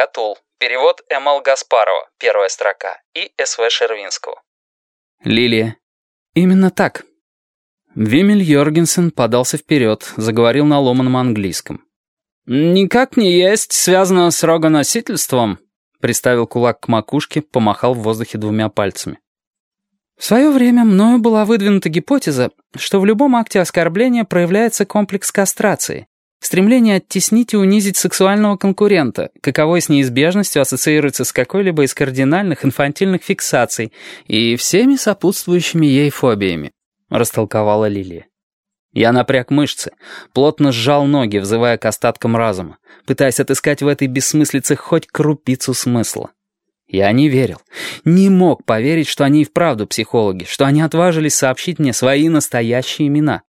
Катул. Перевод М.Л. Гаспарова, первая строка, и С.В. Шервинского. Лилия. Именно так. Вимель Йоргенсен подался вперед, заговорил на ломаном английском. «Никак не есть связано с рогоносительством», приставил кулак к макушке, помахал в воздухе двумя пальцами. В свое время мною была выдвинута гипотеза, что в любом акте оскорбления проявляется комплекс кастрации, стремление оттеснить и унизить сексуального конкурента, каковой с неизбежностью ассоциируется с какой-либо из кардинальных инфантильных фиксаций и всеми сопутствующими ей фобиями, растолковала Лилия. Я напряг мышцы, плотно сжал ноги, взывая к остаткам разума, пытаясь отыскать в этой бессмыслице хоть крупицу смысла. Я не верил, не мог поверить, что они и вправду психологи, что они отважились сообщить мне свои настоящие имена.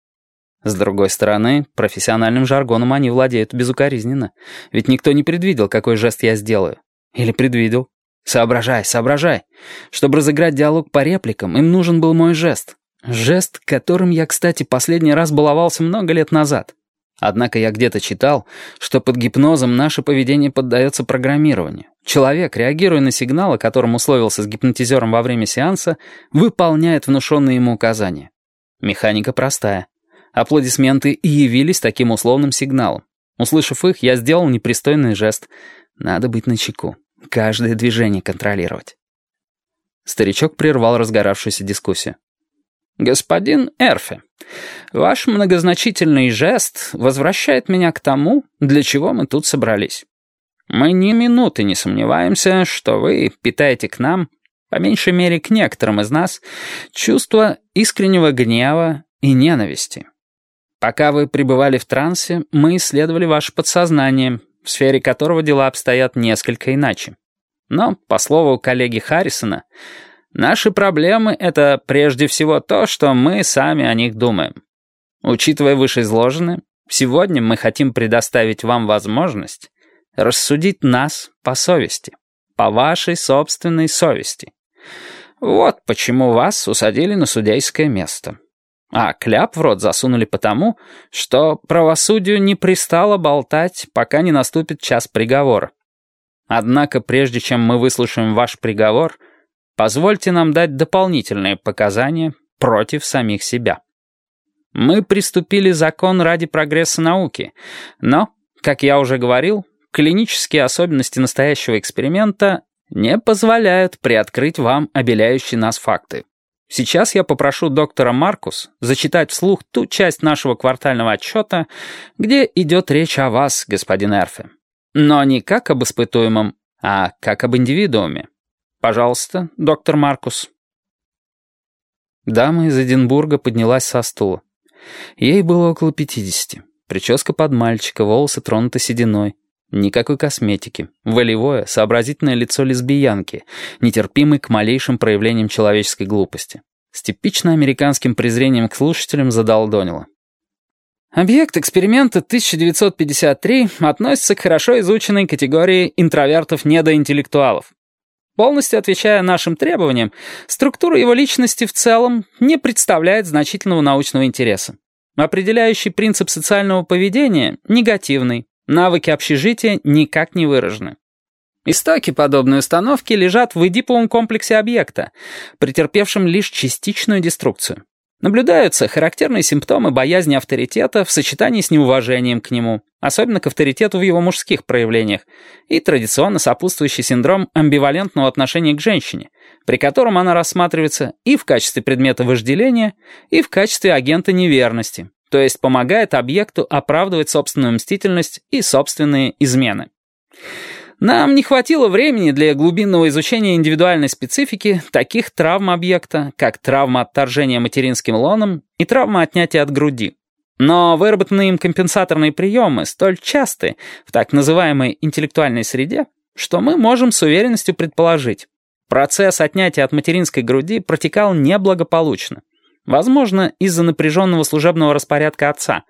С другой стороны, профессиональным жаргоном они владеют безукоризненно, ведь никто не предвидел, какой жест я сделаю. Или предвидел. Соображай, соображай. Чтобы разыграть диалог по репликам, им нужен был мой жест. Жест, которым я, кстати, последний раз баловался много лет назад. Однако я где-то читал, что под гипнозом наше поведение поддается программированию. Человек, реагируя на сигнал, о котором условился с гипнотизером во время сеанса, выполняет внушенные ему указания. Механика простая. Аплодисменты и явились таким условным сигналом. Услышав их, я сделал непристойный жест. Надо быть начеку. Каждое движение контролировать. Старичок прервал разгоравшуюся дискуссию. «Господин Эрфе, ваш многозначительный жест возвращает меня к тому, для чего мы тут собрались. Мы ни минуты не сомневаемся, что вы питаете к нам, по меньшей мере к некоторым из нас, чувство искреннего гнева и ненависти. Пока вы пребывали в трансе, мы исследовали ваше подсознание, в сфере которого дела обстоят несколько иначе. Но, по слову коллеги Харрисона, Наши проблемы — это прежде всего то, что мы сами о них думаем. Учитывая вышеизложенное, сегодня мы хотим предоставить вам возможность рассудить нас по совести, по вашей собственной совести. Вот почему вас усадили на судейское место. А кляп в рот засунули потому, что правосудию не пристало болтать, пока не наступит час приговора. Однако прежде чем мы выслушаем ваш приговор — Позвольте нам дать дополнительные показания против самих себя. Мы приступили закон ради прогресса науки, но, как я уже говорил, клинические особенности настоящего эксперимента не позволяют приоткрыть вам обеляющие нас факты. Сейчас я попрошу доктора Маркус зачитать вслух ту часть нашего квартального отчета, где идет речь о вас, господин Эрфе. Но не как об испытуемом, а как об индивидууме. «Пожалуйста, доктор Маркус». Дама из Эдинбурга поднялась со стула. Ей было около пятидесяти. Прическа под мальчика, волосы тронуты сединой. Никакой косметики. Волевое, сообразительное лицо лесбиянки, нетерпимый к малейшим проявлениям человеческой глупости. С типично американским презрением к слушателям задолдонила. Объект эксперимента 1953 относится к хорошо изученной категории интровертов-недоинтеллектуалов. Полностью отвечая нашим требованиям, структура его личности в целом не представляет значительного научного интереса. Определяющий принцип социального поведения — негативный, навыки общежития никак не выражены. Истоки подобной установки лежат в эдиповом комплексе объекта, претерпевшем лишь частичную деструкцию. Наблюдаются характерные симптомы боязни авторитета в сочетании с неуважением к нему, особенно к авторитету в его мужских проявлениях, и традиционно сопутствующий синдром амбивалентного отношения к женщине, при котором она рассматривается и в качестве предмета вожделения, и в качестве агента неверности, то есть помогает объекту оправдывать собственную мстительность и собственные измены. Нам не хватило времени для глубинного изучения индивидуальной специфики таких травм объекта, как травма отторжения материнским лоном и травма отнятия от груди. Но выработанные им компенсаторные приемы столь часты в так называемой интеллектуальной среде, что мы можем с уверенностью предположить, процесс отнятия от материнской груди протекал неблагополучно. Возможно, из-за напряженного служебного распорядка отца,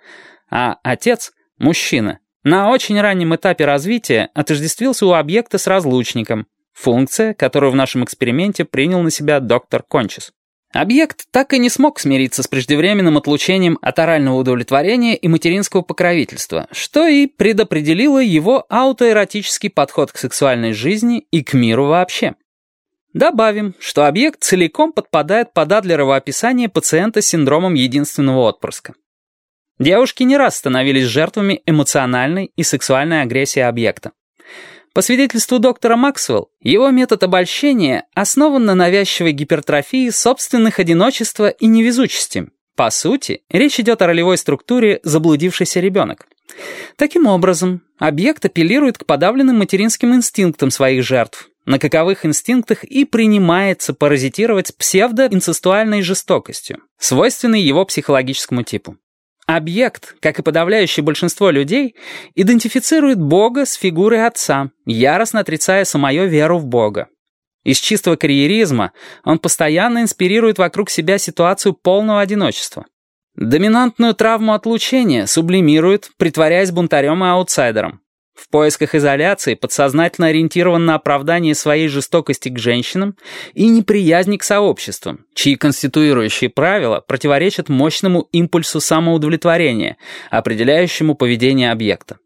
а отец, мужчина, на очень раннем этапе развития отождествился у объекта с разлучником, функция, которую в нашем эксперименте принял на себя доктор Кончис. Объект так и не смог смириться с преждевременным отлучением от орального удовлетворения и материнского покровительства, что и предопределило его аутоэротический подход к сексуальной жизни и к миру вообще. Добавим, что объект целиком подпадает под Адлерово описание пациента с синдромом единственного отпрыска. Девушки не раз становились жертвами эмоциональной и сексуальной агрессии объекта. По свидетельству доктора Максвелл, его метод обольщения основан на навязчивой гипертрофии собственных одиночества и невезучести. По сути, речь идет о ролевой структуре «заблудившийся ребенок». Таким образом, объект апеллирует к подавленным материнским инстинктам своих жертв, на каковых инстинктах и принимается паразитировать псевдоинцестуальной жестокостью, свойственной его психологическому типу. Объект, как и подавляющее большинство людей, идентифицирует Бога с фигурой отца, яростно отрицая самую веру в Бога. Из чистого карьеризма он постоянно инспирирует вокруг себя ситуацию полного одиночества. Доминантную травму отлучения сублимирует, притворяясь бунтарем и аутсайдером. В поисках изоляции подсознательно ориентирован на оправдание своей жестокости к женщинам и неприязни к сообществам, чьи конституирующие правила противоречат мощному импульсу самоудовлетворения, определяющему поведение объекта.